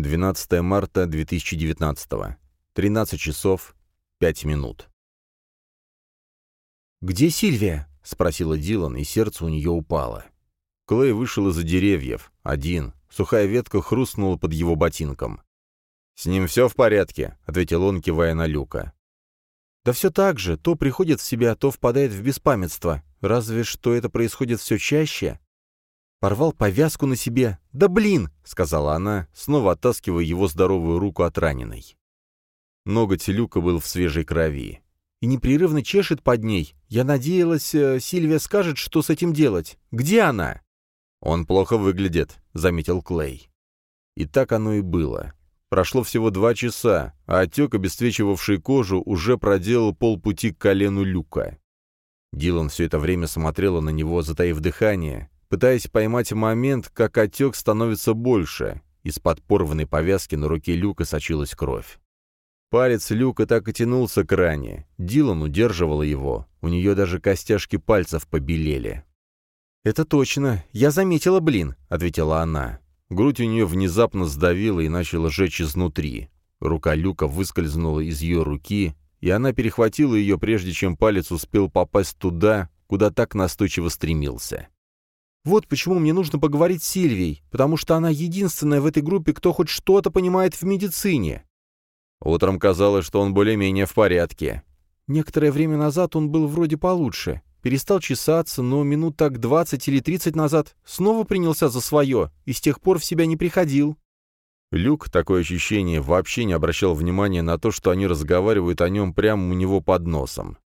12 марта 2019. 13 часов 5 минут. «Где Сильвия?» — спросила Дилан, и сердце у нее упало. Клей вышел из-за деревьев, один. Сухая ветка хрустнула под его ботинком. «С ним все в порядке», — ответил он, кивая на Люка. «Да все так же. То приходит в себя, то впадает в беспамятство. Разве что это происходит все чаще. Порвал повязку на себе. «Да блин!» — сказала она, снова оттаскивая его здоровую руку от раненой. Ноготь Люка был в свежей крови. «И непрерывно чешет под ней. Я надеялась, э, Сильвия скажет, что с этим делать. Где она?» «Он плохо выглядит», — заметил Клей. И так оно и было. Прошло всего два часа, а отек, обесцвечивавший кожу, уже проделал полпути к колену Люка. Дилан все это время смотрела на него, затаив дыхание, пытаясь поймать момент, как отек становится больше. Из-под порванной повязки на руке Люка сочилась кровь. Палец Люка так и тянулся к ране. Дилан удерживала его. У нее даже костяшки пальцев побелели. «Это точно. Я заметила, блин», — ответила она. Грудь у нее внезапно сдавила и начала жечь изнутри. Рука Люка выскользнула из ее руки, и она перехватила ее, прежде чем палец успел попасть туда, куда так настойчиво стремился. Вот почему мне нужно поговорить с Сильвией, потому что она единственная в этой группе, кто хоть что-то понимает в медицине. Утром казалось, что он более-менее в порядке. Некоторое время назад он был вроде получше. Перестал чесаться, но минут так двадцать или тридцать назад снова принялся за свое и с тех пор в себя не приходил. Люк, такое ощущение, вообще не обращал внимания на то, что они разговаривают о нем прямо у него под носом.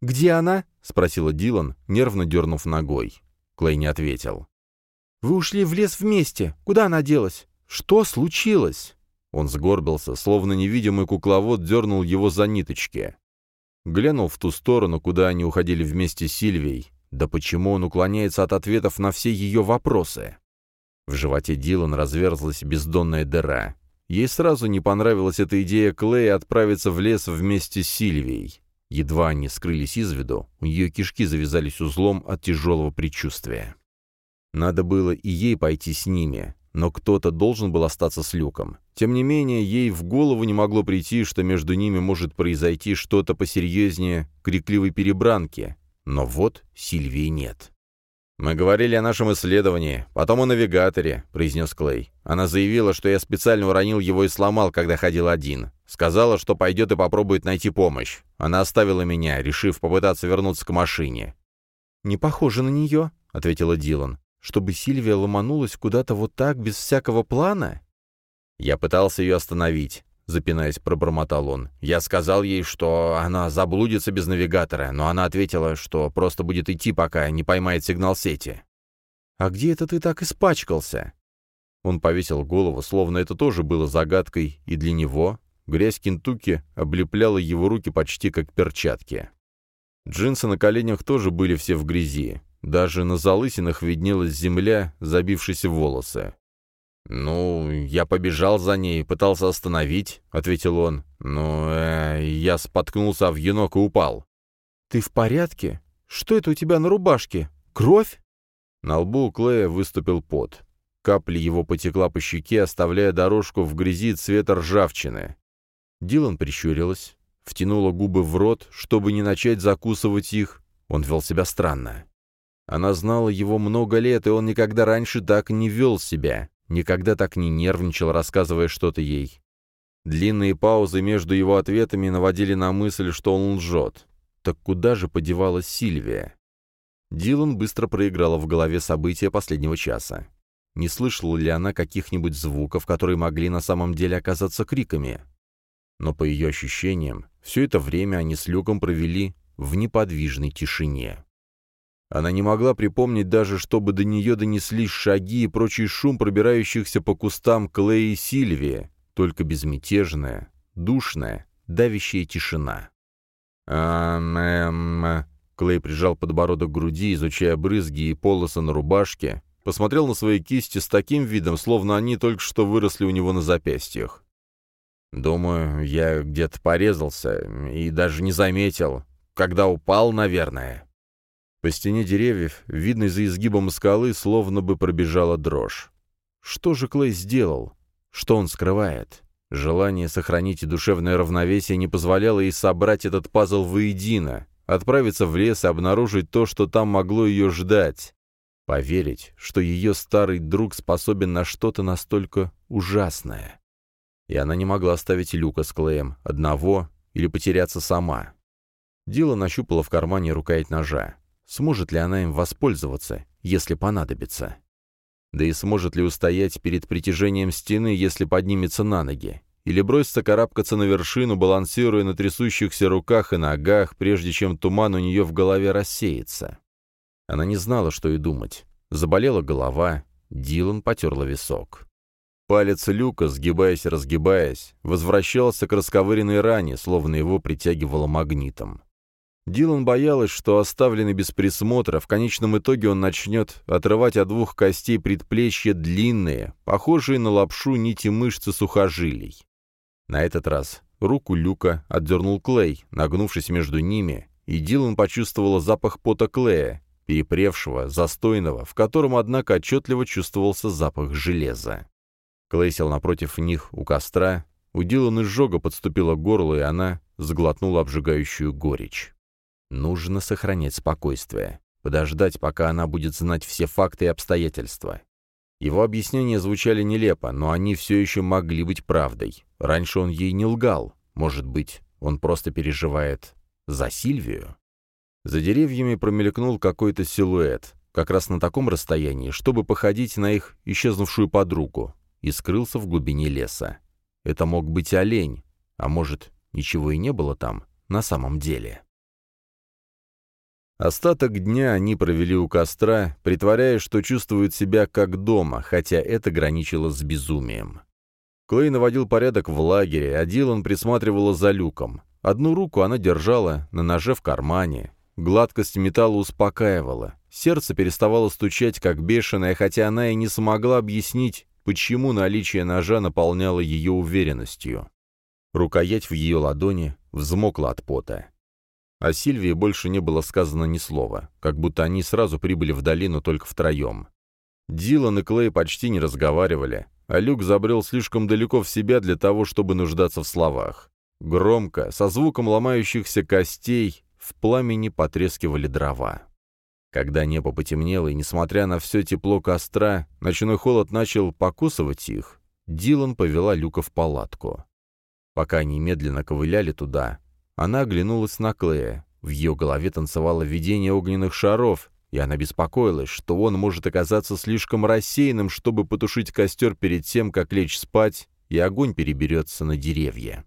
«Где она?» — спросила Дилан, нервно дернув ногой. Клей не ответил. «Вы ушли в лес вместе. Куда она делась? Что случилось?» Он сгорбился, словно невидимый кукловод дернул его за ниточки. Глянул в ту сторону, куда они уходили вместе с Сильвией. Да почему он уклоняется от ответов на все ее вопросы? В животе Дилан разверзлась бездонная дыра. Ей сразу не понравилась эта идея Клея отправиться в лес вместе с Сильвией. Едва они скрылись из виду, у нее кишки завязались узлом от тяжелого предчувствия. Надо было и ей пойти с ними, но кто-то должен был остаться с Люком. Тем не менее, ей в голову не могло прийти, что между ними может произойти что-то посерьезнее крикливой перебранки. Но вот Сильвии нет. «Мы говорили о нашем исследовании, потом о навигаторе», — произнес Клей. «Она заявила, что я специально уронил его и сломал, когда ходил один. Сказала, что пойдет и попробует найти помощь. Она оставила меня, решив попытаться вернуться к машине». «Не похоже на нее», — ответила Дилан. «Чтобы Сильвия ломанулась куда-то вот так, без всякого плана?» Я пытался ее остановить. — запинаясь, пробормотал он. «Я сказал ей, что она заблудится без навигатора, но она ответила, что просто будет идти, пока не поймает сигнал сети». «А где это ты так испачкался?» Он повесил голову, словно это тоже было загадкой, и для него грязь Кентукки облепляла его руки почти как перчатки. Джинсы на коленях тоже были все в грязи. Даже на залысинах виднелась земля, забившись в волосы. «Ну, я побежал за ней, пытался остановить», — ответил он. «Ну, э, я споткнулся в енок и упал». «Ты в порядке? Что это у тебя на рубашке? Кровь?» На лбу у Клея выступил пот. Капля его потекла по щеке, оставляя дорожку в грязи цвета ржавчины. Дилан прищурилась, втянула губы в рот, чтобы не начать закусывать их. Он вел себя странно. Она знала его много лет, и он никогда раньше так не вел себя. Никогда так не нервничал, рассказывая что-то ей. Длинные паузы между его ответами наводили на мысль, что он лжет. Так куда же подевалась Сильвия? Дилан быстро проиграла в голове события последнего часа. Не слышала ли она каких-нибудь звуков, которые могли на самом деле оказаться криками? Но по ее ощущениям, все это время они с Люком провели в неподвижной тишине. Она не могла припомнить даже, чтобы до нее донеслись шаги и прочий шум пробирающихся по кустам Клея и Сильвия, только безмятежная, душная, давящая тишина. «Ам, эм...» Клей прижал подбородок к груди, изучая брызги и полосы на рубашке, посмотрел на свои кисти с таким видом, словно они только что выросли у него на запястьях. «Думаю, я где-то порезался и даже не заметил. Когда упал, наверное». По стене деревьев, видной за изгибом скалы, словно бы пробежала дрожь. Что же Клей сделал? Что он скрывает? Желание сохранить душевное равновесие не позволяло ей собрать этот пазл воедино, отправиться в лес и обнаружить то, что там могло ее ждать. Поверить, что ее старый друг способен на что-то настолько ужасное. И она не могла оставить Люка с Клеем одного или потеряться сама. Дила нащупала в кармане рукоять ножа. Сможет ли она им воспользоваться, если понадобится? Да и сможет ли устоять перед притяжением стены, если поднимется на ноги? Или бросится карабкаться на вершину, балансируя на трясущихся руках и ногах, прежде чем туман у нее в голове рассеется? Она не знала, что и думать. Заболела голова, Дилан потерла висок. Палец Люка, сгибаясь разгибаясь, возвращался к расковыренной ране, словно его притягивало магнитом. Дилан боялась, что, оставленный без присмотра, в конечном итоге он начнет отрывать от двух костей предплечья длинные, похожие на лапшу нити мышцы сухожилий. На этот раз руку Люка отдернул Клей, нагнувшись между ними, и Дилан почувствовала запах пота Клея, перепревшего, застойного, в котором, однако, отчетливо чувствовался запах железа. Клей сел напротив них у костра, у Дилан изжога подступила к горлу, и она сглотнула обжигающую горечь. Нужно сохранять спокойствие, подождать, пока она будет знать все факты и обстоятельства. Его объяснения звучали нелепо, но они все еще могли быть правдой. Раньше он ей не лгал. Может быть, он просто переживает за Сильвию? За деревьями промелькнул какой-то силуэт, как раз на таком расстоянии, чтобы походить на их исчезнувшую подругу, и скрылся в глубине леса. Это мог быть олень, а может, ничего и не было там на самом деле. Остаток дня они провели у костра, притворяясь, что чувствуют себя как дома, хотя это граничило с безумием. Клей наводил порядок в лагере, а Дилан присматривала за люком. Одну руку она держала на ноже в кармане. Гладкость металла успокаивала. Сердце переставало стучать, как бешеное, хотя она и не смогла объяснить, почему наличие ножа наполняло ее уверенностью. Рукоять в ее ладони взмокла от пота. О Сильвии больше не было сказано ни слова, как будто они сразу прибыли в долину только втроем. Дилан и Клей почти не разговаривали, а Люк забрел слишком далеко в себя для того, чтобы нуждаться в словах. Громко, со звуком ломающихся костей, в пламени потрескивали дрова. Когда небо потемнело, и, несмотря на все тепло костра, ночной холод начал покусывать их, Дилан повела Люка в палатку. Пока они медленно ковыляли туда, она оглянулась на Клея. В ее голове танцевало видение огненных шаров, и она беспокоилась, что он может оказаться слишком рассеянным, чтобы потушить костер перед тем, как лечь спать, и огонь переберется на деревья.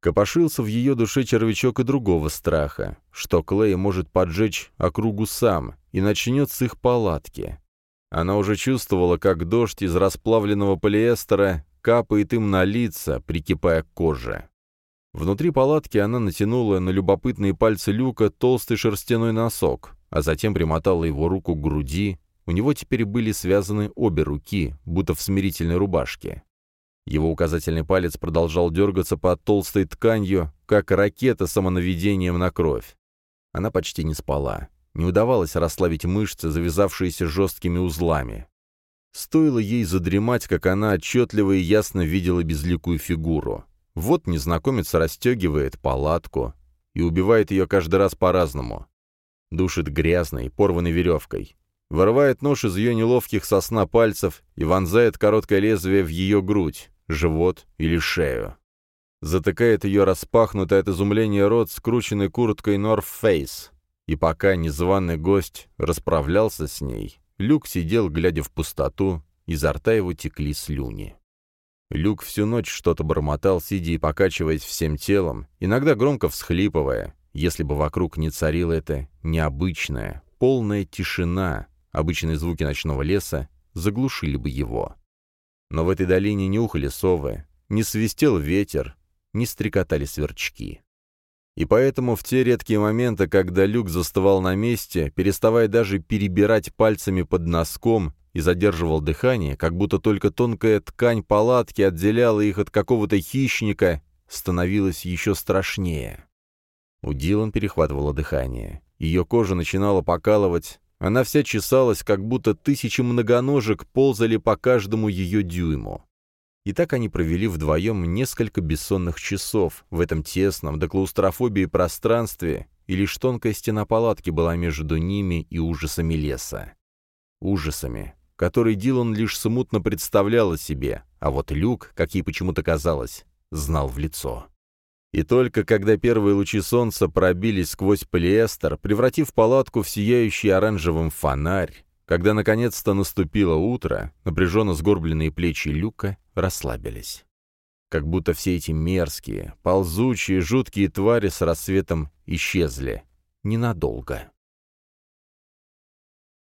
Копошился в ее душе червячок и другого страха, что Клей может поджечь округу сам и начнет с их палатки. Она уже чувствовала, как дождь из расплавленного полиэстера капает им на лица, прикипая к коже. Внутри палатки она натянула на любопытные пальцы Люка толстый шерстяной носок, а затем примотала его руку к груди. У него теперь были связаны обе руки, будто в смирительной рубашке. Его указательный палец продолжал дергаться под толстой тканью, как ракета самонаведением на кровь. Она почти не спала. Не удавалось расслабить мышцы, завязавшиеся жесткими узлами. Стоило ей задремать, как она отчетливо и ясно видела безликую фигуру. Вот незнакомец расстегивает палатку и убивает ее каждый раз по-разному. Душит грязной, порванной веревкой. Вырывает нож из ее неловких сосна пальцев и вонзает короткое лезвие в ее грудь, живот или шею. Затыкает ее распахнутый от изумления рот скрученной курткой North Face. И пока незваный гость расправлялся с ней, Люк сидел, глядя в пустоту, изо рта его текли слюни. Люк всю ночь что-то бормотал, сидя и покачиваясь всем телом, иногда громко всхлипывая, если бы вокруг не царила эта необычная, полная тишина, обычные звуки ночного леса заглушили бы его. Но в этой долине не ухали совы, не свистел ветер, не стрекотали сверчки. И поэтому в те редкие моменты, когда Люк застывал на месте, переставая даже перебирать пальцами под носком, и задерживал дыхание, как будто только тонкая ткань палатки отделяла их от какого-то хищника, становилось еще страшнее. У Дилан перехватывало дыхание. Ее кожа начинала покалывать, она вся чесалась, как будто тысячи многоножек ползали по каждому ее дюйму. И так они провели вдвоем несколько бессонных часов в этом тесном до клаустрофобии пространстве, и лишь тонкая стена палатки была между ними и ужасами леса. Ужасами, которые Дилан лишь смутно представлял о себе, а вот Люк, как ей почему-то казалось, знал в лицо. И только когда первые лучи солнца пробились сквозь полиэстер, превратив палатку в сияющий оранжевым фонарь, когда наконец-то наступило утро, напряженно сгорбленные плечи Люка расслабились. Как будто все эти мерзкие, ползучие, жуткие твари с рассветом исчезли. Ненадолго.